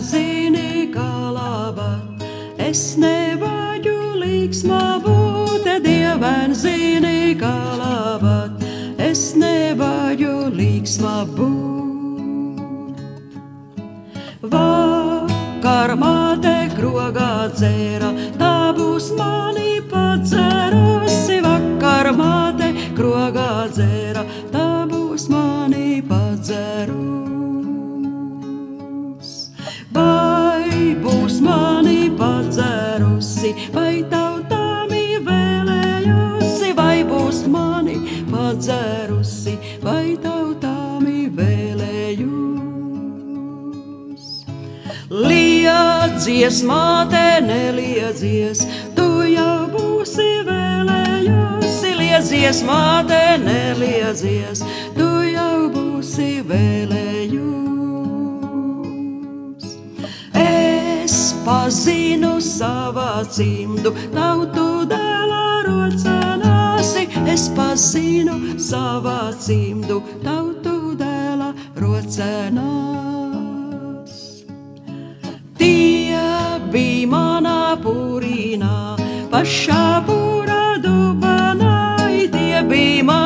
zini, kā labat. Es nevāju līksmā būt, dievēn zini, kā labat. Es nevāju līksmā būt. Vakar māte krogā dzēra, tā būs mani padzērusi. Vakar māte krogā dzēra, tā būs mani vai tautāmi vēlējusi, vai būs mani padzērusi, vai tautāmi vēlējusi. Liedzies, māte, neliedzies, tu jau būsi vēlējusi, liedzies, māte, neliedzies, tu jau būsi pazinu savā cimdu, tautu dēlā rocenāsi. Es pazinu savā cimdu, tautu dēlā rocenās. Tie bija manā pūrīnā, pašā pūrā dubanā, tie bija manā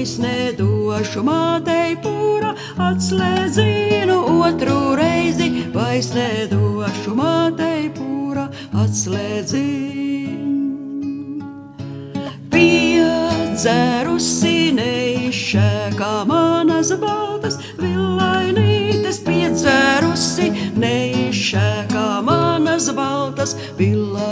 vairs nedošu mātei pūra atslēdzienu, otru reizi vairs nedošu mātei pūra atslēdzienu. Piedzerusi neizšēkā manas baltas villainītes, piedzerusi neizšēkā manas baltas villainītes.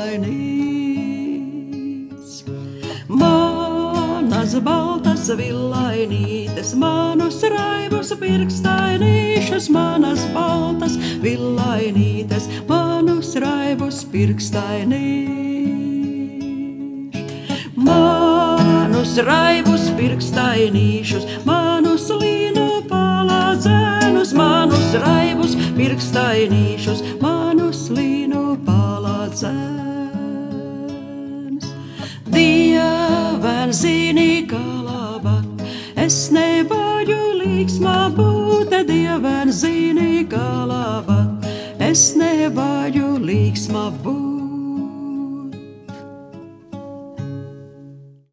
Baltas villainītes, manus raibus pirkstainīšus, manas baltas villainītes, manus raibus pirkstainīšus. Manus raibus pirkstainīšus, manus līnu palādzenus, manus raibus pirkstainīšus, dievēn zini, kā labāk. Es nevaru līksma būt.